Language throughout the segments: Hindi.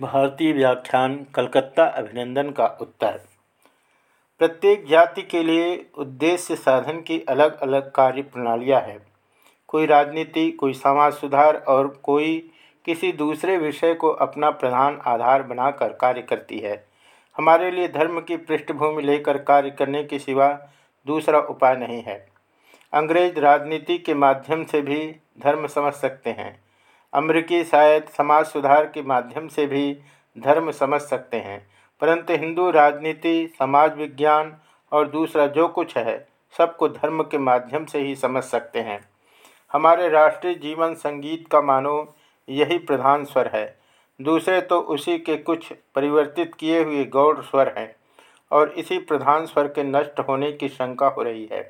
भारतीय व्याख्यान कलकत्ता अभिनंदन का उत्तर। प्रत्येक जाति के लिए उद्देश्य साधन की अलग अलग कार्य प्रणालियाँ हैं। कोई राजनीति, कोई समाज सुधार और कोई किसी दूसरे विषय को अपना प्रधान आधार बनाकर कार्य करती है। हमारे लिए धर्म की पृष्ठभूमि लेकर कार्य करने के सिवा दूसरा उपाय नहीं है। अंग्रेज़ राजनीति के माध्यम से भी धर्म समझ सकते हैं। अमरीकी शायद समाज सुधार के माध्यम से भी धर्म समझ सकते हैं, परंतु हिंदू राजनीति, समाज विज्ञान और दूसरा जो कुछ है, सबको धर्म के माध्यम से ही समझ सकते हैं। हमारे राष्ट्रीय जीवन संगीत का मानो यही प्रधान स्वर है। दूसरे तो उसी के कुछ परिवर्तित किए हुए गौड़ स्वर हैं और इसी प्रधान स्वर के नष्ट होने की शंका हो रही है।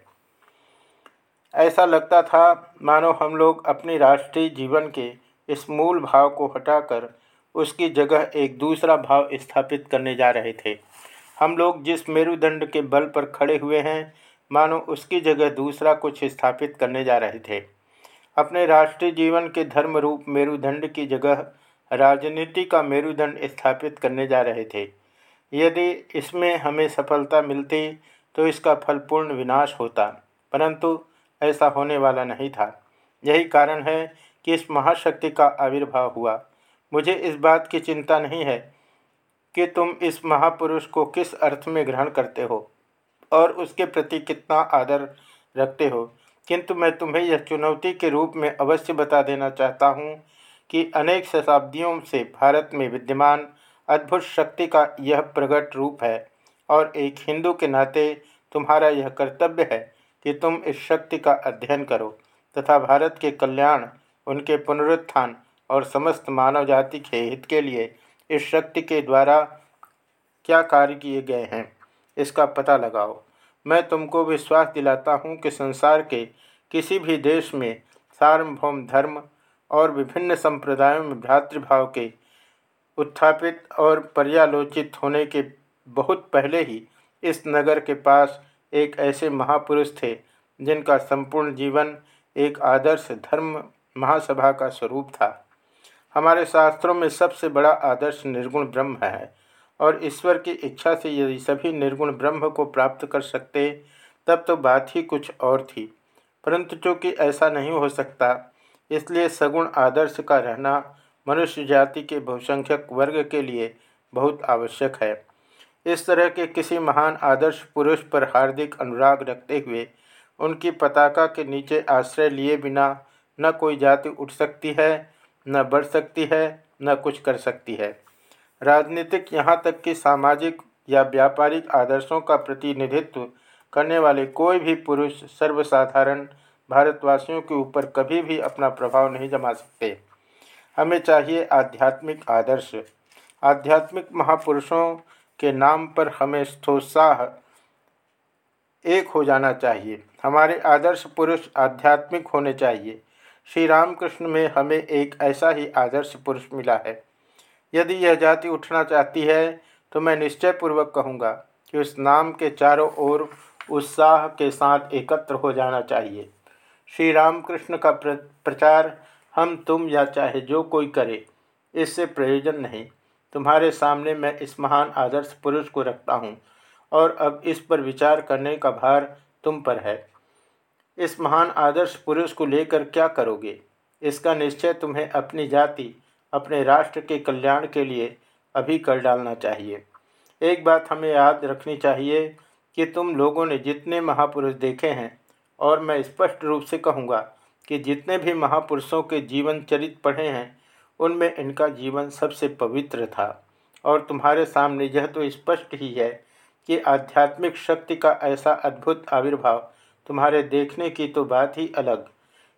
ऐसा लगता था मानो हम लोग अपनी राष्ट्रीय जीवन के इस मूल भाव को हटाकर उसकी जगह एक दूसरा भाव स्थापित करने जा रहे थे। हम लोग जिस मेरुदंड के बल पर खड़े हुए हैं, मानो उसकी जगह दूसरा कुछ स्थापित करने जा रहे थे। अपने राष्ट्रीय जीवन के धर्म रूप मेरुदंड की जगह राजनीति का मेरुदंड स्थापित करने जा रहे थे। यदि इसमें हमें सफलता मिलती तो इसका फल पूर्ण विनाश होता, परंतु ऐसा होने वाला नहीं था। यही कारण है कि इस महाशक्ति का आविर्भाव हुआ। मुझे इस बात की चिंता नहीं है कि तुम इस महापुरुष को किस अर्थ में ग्रहण करते हो और उसके प्रति कितना आदर रखते हो। किंतु मैं तुम्हें यह चुनौती के रूप में अवश्य बता देना चाहता हूँ कि अनेक शताब्दियों से भारत में विद्यमान अद्भुत शक्ति का यह प्रकट रूप है और एक हिंदू के नाते तुम्हारा यह कर्तव्य है कि तुम इस शक्ति का अध्ययन करो तथा भारत के कल्याण उनके पुनरुत्थान और समस्त मानव जाति के हित के लिए इस शक्ति के द्वारा क्या कार्य किए गए हैं, इसका पता लगाओ। मैं तुमको विश्वास दिलाता हूँ कि संसार के किसी भी देश में सार्वभौम धर्म और विभिन्न संप्रदायों में भ्रातृभाव के उत्थापित और पर्यालोचित होने के बहुत पहले ही इस नगर के पास एक ऐसे महापुरुष थे जिनका संपूर्ण जीवन एक आदर्श धर्म महासभा का स्वरूप था। हमारे शास्त्रों में सबसे बड़ा आदर्श निर्गुण ब्रह्म है और ईश्वर की इच्छा से यदि सभी निर्गुण ब्रह्म को प्राप्त कर सकते, तब तो बात ही कुछ और थी। परंतु चूँकि ऐसा नहीं हो सकता, इसलिए सगुण आदर्श का रहना मनुष्य जाति के बहुसंख्यक वर्ग के लिए बहुत आवश्यक है। इस तरह के किसी महान आदर्श पुरुष पर हार्दिक अनुराग रखते हुए, उनकी पताका के नीचे आश्रय लिए बिना न कोई जाति उठ सकती है, न बढ़ सकती है, न कुछ कर सकती है। राजनीतिक यहाँ तक कि सामाजिक या व्यापारिक आदर्शों का प्रतिनिधित्व करने वाले कोई भी पुरुष सर्वसाधारण भारतवासियों के ऊपर कभी भी अपना प्रभाव नहीं जमा सकते। हमें चाहिए आध्यात्मिक आदर्श। आध्यात्मिक महापुरुषों के नाम पर हमें स्थोत्साह एक हो जाना चाहिए। हमारे आदर्श पुरुष आध्यात्मिक होने चाहिए। श्री रामकृष्ण में हमें एक ऐसा ही आदर्श पुरुष मिला है। यदि यह जाति उठना चाहती है तो मैं निश्चय पूर्वक कहूँगा कि उस नाम के चारों ओर उत्साह के साथ एकत्र हो जाना चाहिए। श्री रामकृष्ण का प्रचार, हम तुम या चाहे जो कोई करे, इससे प्रयोजन नहीं। तुम्हारे सामने मैं इस महान आदर्श पुरुष को रखता हूँ और अब इस पर विचार करने का भार तुम पर है। इस महान आदर्श पुरुष को लेकर क्या करोगे? इसका निश्चय तुम्हें अपनी जाति, अपने राष्ट्र के कल्याण के लिए अभी कर डालना चाहिए। एक बात हमें याद रखनी चाहिए कि तुम लोगों ने जितने महापुरुष देखे हैं, और मैं स्पष्ट रूप से कहूँगा कि जितने भी महापुरुषों के जीवन चरित पढ़े हैं, उनमें इनका जीवन सबसे पवित्र था। और तुम्हारे सामने यह तो स्पष्ट ही है कि आध्यात्मिक शक्ति का ऐसा अद्भुत आविर्भाव तुम्हारे देखने की तो बात ही अलग।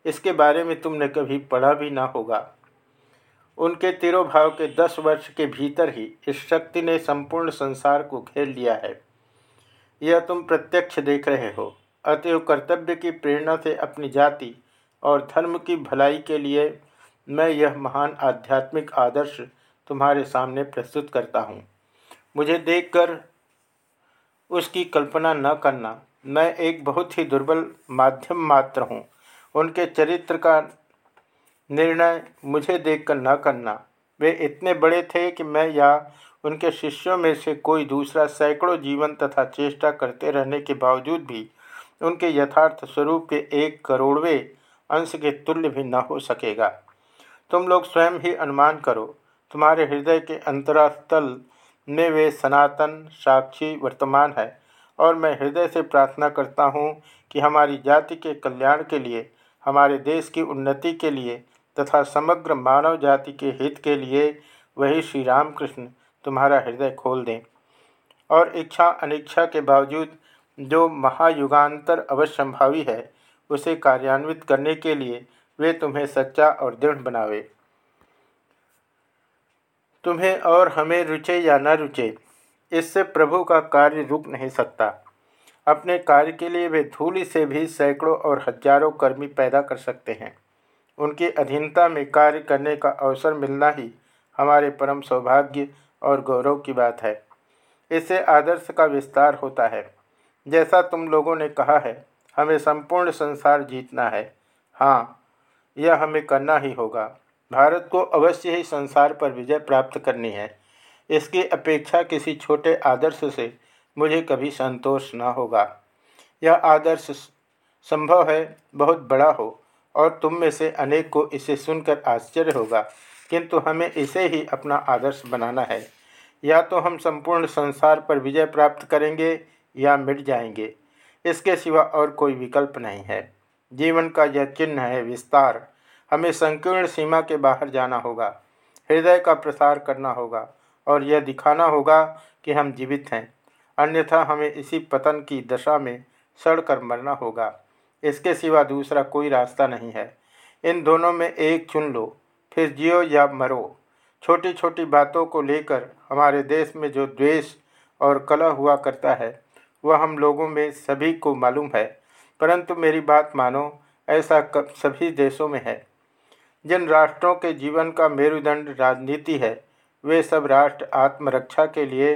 इसके बारे में तुमने कभी पढ़ा भी ना होगा। उनके तिरोभाव के दस वर्ष के भीतर ही इस शक्ति ने संपूर्ण संसार को घेर लिया है। यह तुम प्रत्यक्ष देख रहे हो। अतएव कर्तव्य की प्रेरणा से अपनी जाति और धर्म की भलाई के लिए मैं यह महान आध्यात्मिक आदर्श तुम्हारे सामने प्रस्तुत करता हूँ। मुझे देखकर उसकी कल्पना न करना। मैं एक बहुत ही दुर्बल माध्यम मात्र हूँ। उनके चरित्र का निर्णय मुझे देखकर न करना। वे इतने बड़े थे कि मैं या उनके शिष्यों में से कोई दूसरा सैकड़ों जीवन तथा चेष्टा करते रहने के बावजूद भी उनके यथार्थ स्वरूप के एक करोड़वें अंश के तुल्य भी न हो सकेगा। तुम लोग स्वयं ही अनुमान करो, तुम्हारे हृदय के अंतरास्थल में वे सनातन, साक्षी, वर्तमान है। और मैं हृदय से प्रार्थना करता हूँ कि हमारी जाति के कल्याण के लिए, हमारे देश की उन्नति के लिए तथा समग्र मानव जाति के हित के लिए वही श्री रामकृष्ण तुम्हारा हृदय खोल दें। और इच्छा अनिच्छा के बावजूद जो महायुगांतर अवश्यंभावी है, उसे कार्यान्वित करने के लिए वे तुम्हें सच्चा और दृढ़ बनावे। तुम्हें और हमें रुचे या न रुचे इससे प्रभु का कार्य रुक नहीं सकता। अपने कार्य के लिए वे धूलि से भी सैकड़ों और हज़ारों कर्मी पैदा कर सकते हैं। उनकी अधीनता में कार्य करने का अवसर मिलना ही हमारे परम सौभाग्य और गौरव की बात है। इससे आदर्श का विस्तार होता है। जैसा तुम लोगों ने कहा है, हमें संपूर्ण संसार जीतना है। हाँ यह हमें करना ही होगा। भारत को अवश्य ही संसार पर विजय प्राप्त करनी है। इसकी अपेक्षा किसी छोटे आदर्श से मुझे कभी संतोष न होगा। यह आदर्श संभव है, बहुत बड़ा हो, और तुम में से अनेक को इसे सुनकर आश्चर्य होगा, किंतु हमें इसे ही अपना आदर्श बनाना है। या तो हम संपूर्ण संसार पर विजय प्राप्त करेंगे, या मिट जाएँगे। इसके सिवा और कोई विकल्प नहीं है। जीवन का यह चिन्ह है विस्तार। हमें संकीर्ण सीमा के बाहर जाना होगा। हृदय का प्रसार करना होगा। और यह दिखाना होगा कि हम जीवित हैं। अन्यथा हमें इसी पतन की दशा में सड़कर मरना होगा। इसके सिवा दूसरा कोई रास्ता नहीं है। इन दोनों में एक चुन लो, फिर जियो या मरो। छोटी छोटी बातों को लेकर हमारे देश में जो द्वेष और कलह हुआ करता है, वह हम लोगों में सभी को मालूम है। परंतु मेरी बात मानो, ऐसा कब सभी देशों में है? जिन राष्ट्रों के जीवन का मेरुदंड राजनीति है वे सब राष्ट्र आत्मरक्षा के लिए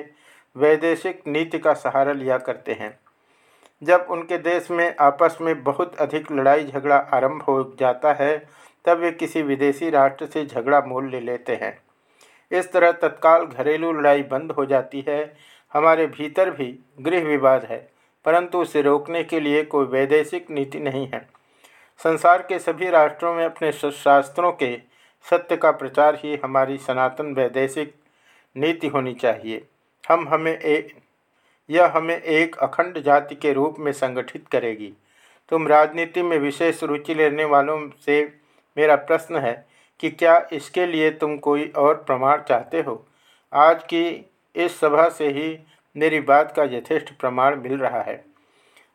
वैदेशिक नीति का सहारा लिया करते हैं। जब उनके देश में आपस में बहुत अधिक लड़ाई झगड़ा आरंभ हो जाता है, तब वे किसी विदेशी राष्ट्र से झगड़ा मोल ले लेते हैं। इस तरह तत्काल घरेलू लड़ाई बंद हो जाती है। हमारे भीतर भी गृह विवाद है, परंतु उसे रोकने के लिए कोई वैदेशिक नीति नहीं है। संसार के सभी राष्ट्रों में अपने शास्त्रों के सत्य का प्रचार ही हमारी सनातन वैदेशिक नीति होनी चाहिए। हम हमें एक यह हमें एक अखंड जाति के रूप में संगठित करेगी। तुम राजनीति में विशेष रुचि लेने वालों से मेरा प्रश्न है कि क्या इसके लिए तुम कोई और प्रमाण चाहते हो? आज की इस सभा से ही मेरी बात का यथेष्ट प्रमाण मिल रहा है।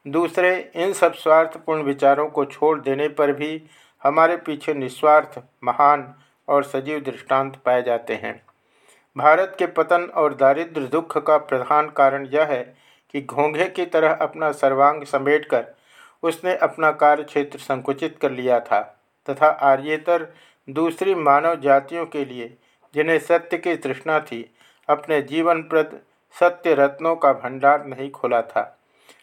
दूसरे, इन सब स्वार्थपूर्ण विचारों को छोड़ देने पर भी हमारे पीछे निस्वार्थ, महान और सजीव दृष्टांत पाए जाते हैं। भारत के पतन और दारिद्र दुख का प्रधान कारण यह है कि घोंघे की तरह अपना सर्वांग समेटकर उसने अपना कार्य क्षेत्र संकुचित कर लिया था तथा आर्येतर दूसरी मानव जातियों के लिए, जिन्हें सत्य की तृष्णा थी, अपने जीवन प्रद सत्य रत्नों का भंडार नहीं खोला था।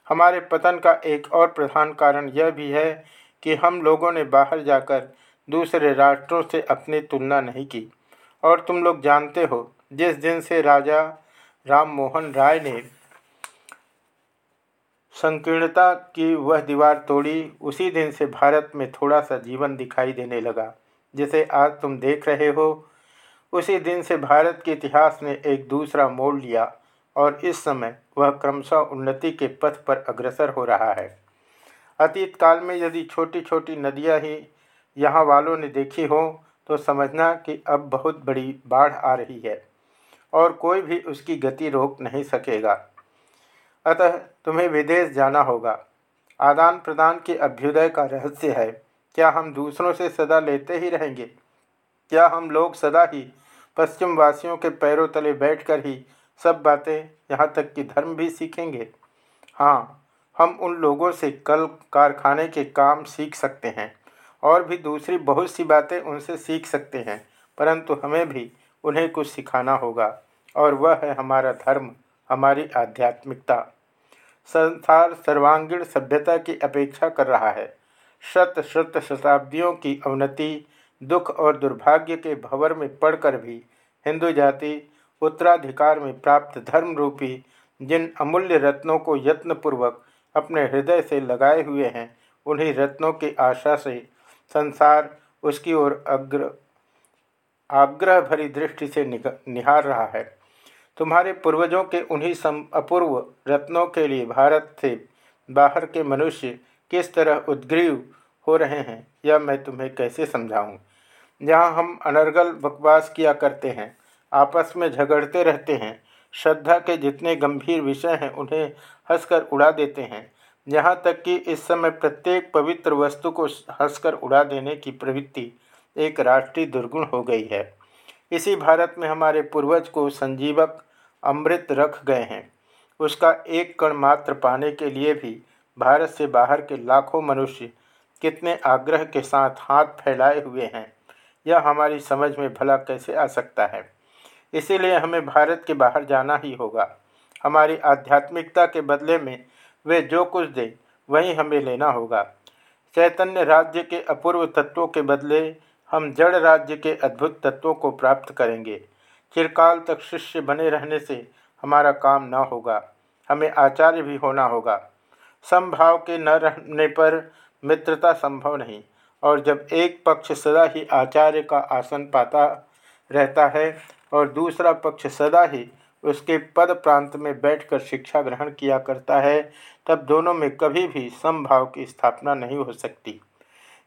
हमारे पतन का एक और प्रधान कारण यह भी है कि हम लोगों ने बाहर जाकर दूसरे राष्ट्रों से अपनी तुलना नहीं की। और तुम लोग जानते हो, जिस दिन से राजा राम मोहन राय ने संकीर्णता की वह दीवार तोड़ी, उसी दिन से भारत में थोड़ा सा जीवन दिखाई देने लगा, जिसे आज तुम देख रहे हो। उसी दिन से भारत के इतिहास ने एक दूसरा मोड़ लिया, और इस समय वह क्रमशः उन्नति के पथ पर अग्रसर हो रहा है। अतीत काल में यदि छोटी छोटी नदियाँ ही यहाँ वालों ने देखी हो तो समझना कि अब बहुत बड़ी बाढ़ आ रही है और कोई भी उसकी गति रोक नहीं सकेगा। अतः तुम्हें विदेश जाना होगा। आदान प्रदान के अभ्युदय का रहस्य है। क्या हम दूसरों से सदा लेते ही रहेंगे? क्या हम लोग सदा ही पश्चिम वासियों के पैरों तले बैठकर ही सब बातें यहाँ तक कि धर्म भी सीखेंगे? हाँ हम उन लोगों से कल कारखाने के काम सीख सकते हैं और भी दूसरी बहुत सी बातें उनसे सीख सकते हैं, परंतु हमें भी उन्हें कुछ सिखाना होगा और वह है हमारा धर्म, हमारी आध्यात्मिकता। संसार सर्वांगीण सभ्यता की अपेक्षा कर रहा है। शत शत शताब्दियों की अवनति, दुख और दुर्भाग्य के भवर में पड़कर भी हिंदू जाति उत्तराधिकार में प्राप्त धर्म रूपी जिन अमूल्य रत्नों को यत्नपूर्वक अपने हृदय से लगाए हुए हैं, उन्हीं रत्नों की आशा से। संसार उसकी ओर अग्र, आग्रह भरी दृष्टि से निहार रहा है। तुम्हारे पूर्वजों के उन्हीं सम, अपूर्व रत्नों के लिए भारत से बाहर के मनुष्य किस तरह उद्ग्रीव हो रहे हैं, यह मैं तुम्हें कैसे समझाऊं? जहाँ हम अनर्गल बकवास किया करते हैं, आपस में झगड़ते रहते हैं श्रद्धा के जितने गंभीर विषय हैं, उन्हें हंसकर उड़ा देते हैं। यहाँ तक कि इस समय प्रत्येक पवित्र वस्तु को हंसकर उड़ा देने की प्रवृत्ति एक राष्ट्रीय दुर्गुण हो गई है। इसी भारत में हमारे पूर्वज को संजीवक अमृत रख गए हैं। उसका एक कण मात्र पाने के लिए भी भारत से बाहर के लाखों मनुष्य कितने आग्रह के साथ हाथ फैलाए हुए हैं। यह हमारी समझ में भला कैसे आ सकता है? इसीलिए हमें भारत के बाहर जाना ही होगा। हमारी आध्यात्मिकता के बदले में वे जो कुछ दें, वही हमें लेना होगा। चैतन्य राज्य के अपूर्व तत्वों के बदले हम जड़ राज्य के अद्भुत तत्वों को प्राप्त करेंगे। चिरकाल तक शिष्य बने रहने से हमारा काम न होगा, हमें आचार्य भी होना होगा। समभाव के न रहने पर मित्रता संभव नहीं, और जब एक पक्ष सदा ही आचार्य का आसन पाता रहता है और दूसरा पक्ष सदा ही उसके पद प्रांत में बैठकर शिक्षा ग्रहण किया करता है, तब दोनों में कभी भी समभाव की स्थापना नहीं हो सकती।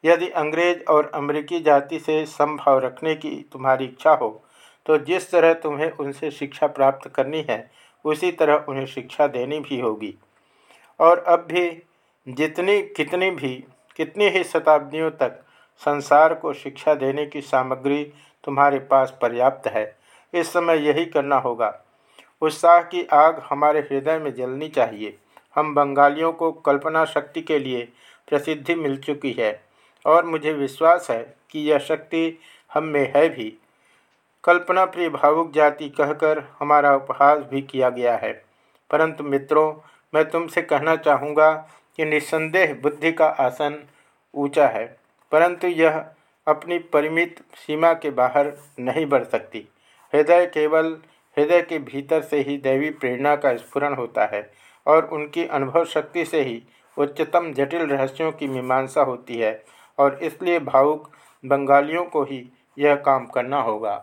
यदि अंग्रेज़ और अमेरिकी जाति से समभाव रखने की तुम्हारी इच्छा हो तो जिस तरह तुम्हें उनसे शिक्षा प्राप्त करनी है, उसी तरह उन्हें शिक्षा देनी भी होगी। और अब भी जितनी, कितनी भी, कितनी ही शताब्दियों तक संसार को शिक्षा देने की सामग्री तुम्हारे पास पर्याप्त है इस समय यही करना होगा। उत्साह की आग हमारे हृदय में जलनी चाहिए। हम बंगालियों को कल्पना शक्ति के लिए प्रसिद्धि मिल चुकी है और मुझे विश्वास है कि यह शक्ति हम में है भी। कल्पना प्रिय भावुक जाति कहकर हमारा उपहास भी किया गया है। परंतु मित्रों, मैं तुमसे कहना चाहूँगा कि निस्संदेह बुद्धि का आसन ऊँचा है, परंतु यह अपनी परिमित सीमा के बाहर नहीं बढ़ सकती। हृदय केवल हृदय के भीतर से ही दैवी प्रेरणा का स्फुरन होता है और उनकी अनुभव शक्ति से ही उच्चतम जटिल रहस्यों की मीमांसा होती है और इसलिए भावुक बंगालियों को ही यह काम करना होगा।